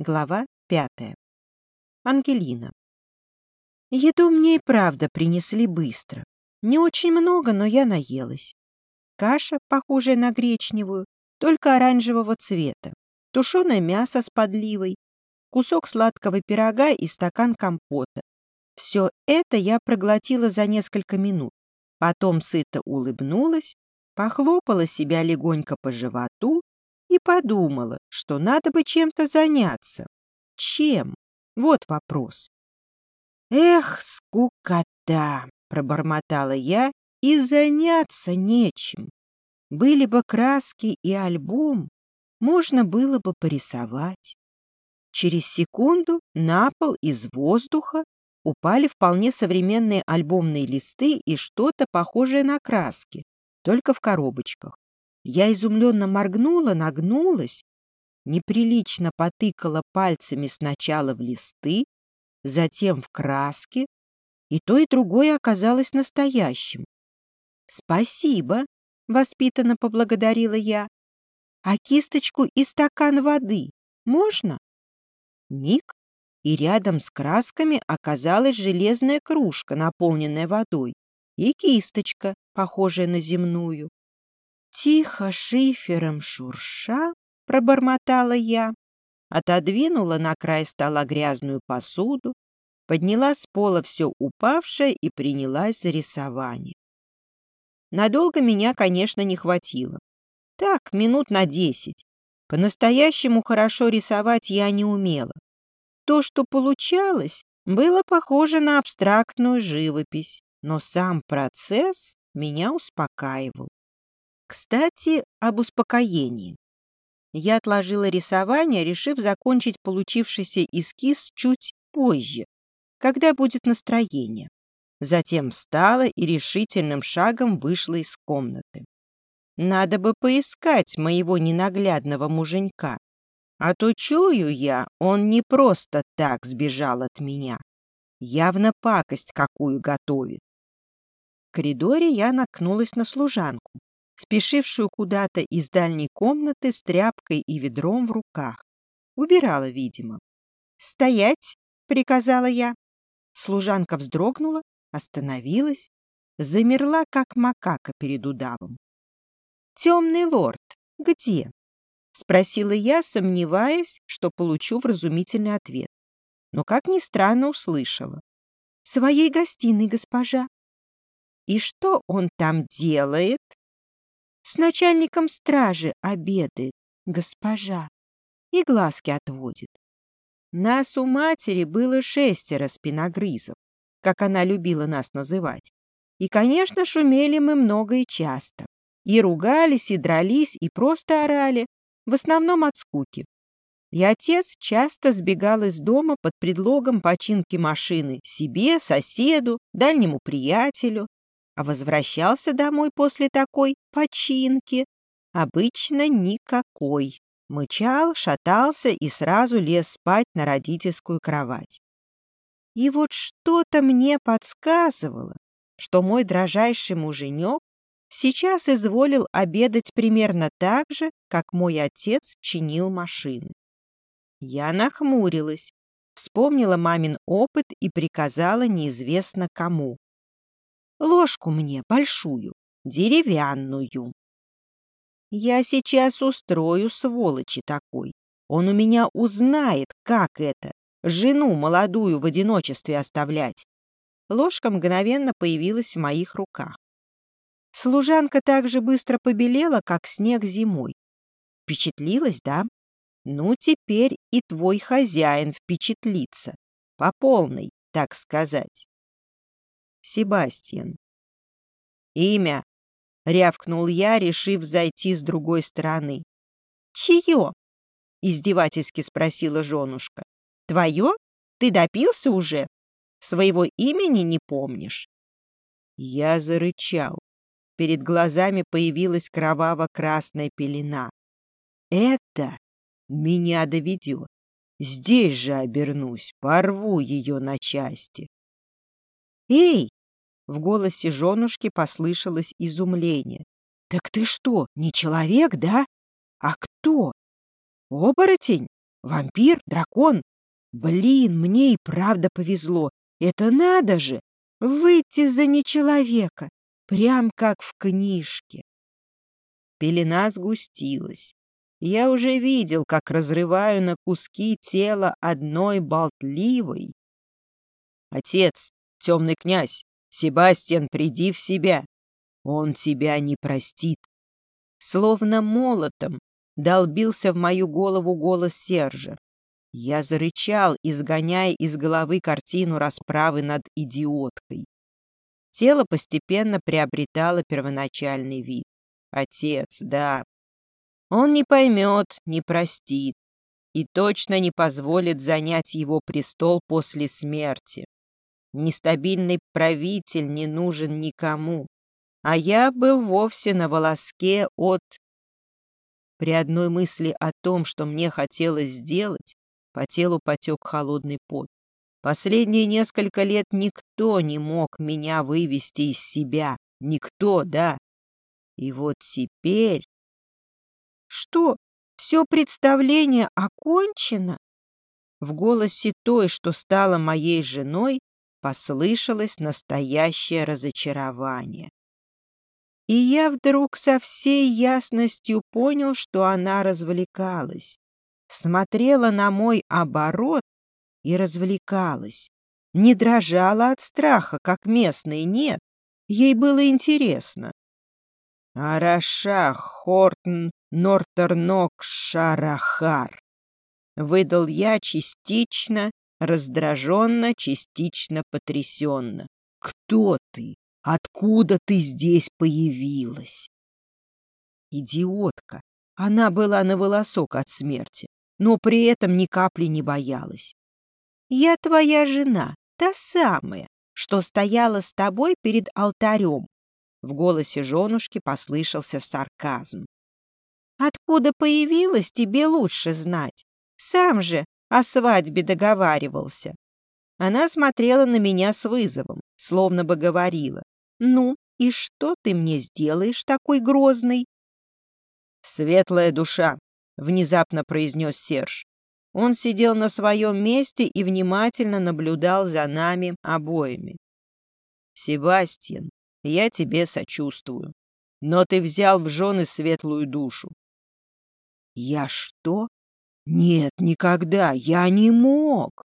Глава пятая. Ангелина. Еду мне и правда принесли быстро. Не очень много, но я наелась. Каша, похожая на гречневую, только оранжевого цвета. Тушеное мясо с подливой, кусок сладкого пирога и стакан компота. Все это я проглотила за несколько минут. Потом сыто улыбнулась, похлопала себя легонько по животу и подумала, что надо бы чем-то заняться. Чем? Вот вопрос. «Эх, скукота!» — пробормотала я, и заняться нечем. Были бы краски и альбом, можно было бы порисовать. Через секунду на пол из воздуха упали вполне современные альбомные листы и что-то похожее на краски, только в коробочках. Я изумленно моргнула, нагнулась, неприлично потыкала пальцами сначала в листы, затем в краски, и то и другое оказалось настоящим. «Спасибо», — воспитанно поблагодарила я. «А кисточку и стакан воды можно?» Миг, и рядом с красками оказалась железная кружка, наполненная водой, и кисточка, похожая на земную. Тихо шифером шурша, пробормотала я, отодвинула на край стола грязную посуду, подняла с пола все упавшее и принялась за рисование. Надолго меня, конечно, не хватило. Так, минут на десять. По-настоящему хорошо рисовать я не умела. То, что получалось, было похоже на абстрактную живопись, но сам процесс меня успокаивал. Кстати, об успокоении. Я отложила рисование, решив закончить получившийся эскиз чуть позже, когда будет настроение. Затем встала и решительным шагом вышла из комнаты. Надо бы поискать моего ненаглядного муженька. А то чую я, он не просто так сбежал от меня. Явно пакость какую готовит. В коридоре я наткнулась на служанку спешившую куда-то из дальней комнаты с тряпкой и ведром в руках. Убирала, видимо. «Стоять!» — приказала я. Служанка вздрогнула, остановилась, замерла, как макака перед удавом. «Темный лорд, где?» — спросила я, сомневаясь, что получу вразумительный ответ. Но, как ни странно, услышала. «В своей гостиной, госпожа». «И что он там делает?» С начальником стражи обедает, госпожа, и глазки отводит. Нас у матери было шестеро спиногрызов, как она любила нас называть. И, конечно, шумели мы много и часто. И ругались, и дрались, и просто орали, в основном от скуки. И отец часто сбегал из дома под предлогом починки машины себе, соседу, дальнему приятелю, а возвращался домой после такой починки обычно никакой. Мычал, шатался и сразу лез спать на родительскую кровать. И вот что-то мне подсказывало, что мой дрожайший муженек сейчас изволил обедать примерно так же, как мой отец чинил машины. Я нахмурилась, вспомнила мамин опыт и приказала неизвестно кому. Ложку мне большую, деревянную. Я сейчас устрою сволочи такой. Он у меня узнает, как это — жену молодую в одиночестве оставлять. Ложка мгновенно появилась в моих руках. Служанка так же быстро побелела, как снег зимой. Впечатлилась, да? Ну, теперь и твой хозяин впечатлится. По полной, так сказать. Себастьян. «Имя?» — рявкнул я, решив зайти с другой стороны. «Чье?» — издевательски спросила женушка. «Твое? Ты допился уже? Своего имени не помнишь?» Я зарычал. Перед глазами появилась кроваво-красная пелена. «Это меня доведет. Здесь же обернусь, порву ее на части». «Эй!» В голосе женушки послышалось изумление. «Так ты что, не человек, да? А кто? Оборотень? Вампир? Дракон? Блин, мне и правда повезло. Это надо же! Выйти за нечеловека, прям как в книжке. Пелена сгустилась. Я уже видел, как разрываю на куски тело одной болтливой. Отец, темный князь, Себастьян, приди в себя. Он тебя не простит. Словно молотом долбился в мою голову голос Сержа. Я зарычал, изгоняя из головы картину расправы над идиоткой. Тело постепенно приобретало первоначальный вид. Отец, да. Он не поймет, не простит и точно не позволит занять его престол после смерти. Нестабильный правитель не нужен никому, а я был вовсе на волоске от... При одной мысли о том, что мне хотелось сделать, по телу потек холодный пот. Последние несколько лет никто не мог меня вывести из себя. Никто, да. И вот теперь... Что, все представление окончено? В голосе той, что стала моей женой, послышалось настоящее разочарование. И я вдруг со всей ясностью понял, что она развлекалась смотрела на мой оборот и развлекалась. Не дрожала от страха, как местные, нет. Ей было интересно. «Араша Хортн Нортернок Шарахар», — выдал я частично, раздраженно, частично потрясенно. «Кто ты? Откуда ты здесь появилась?» Идиотка. Она была на волосок от смерти но при этом ни капли не боялась. «Я твоя жена, та самая, что стояла с тобой перед алтарем». В голосе женушки послышался сарказм. «Откуда появилась, тебе лучше знать. Сам же о свадьбе договаривался». Она смотрела на меня с вызовом, словно бы говорила. «Ну, и что ты мне сделаешь такой грозный?» «Светлая душа, внезапно произнес Серж. Он сидел на своем месте и внимательно наблюдал за нами обоими. «Себастьян, я тебе сочувствую, но ты взял в жены светлую душу». «Я что? Нет, никогда, я не мог!»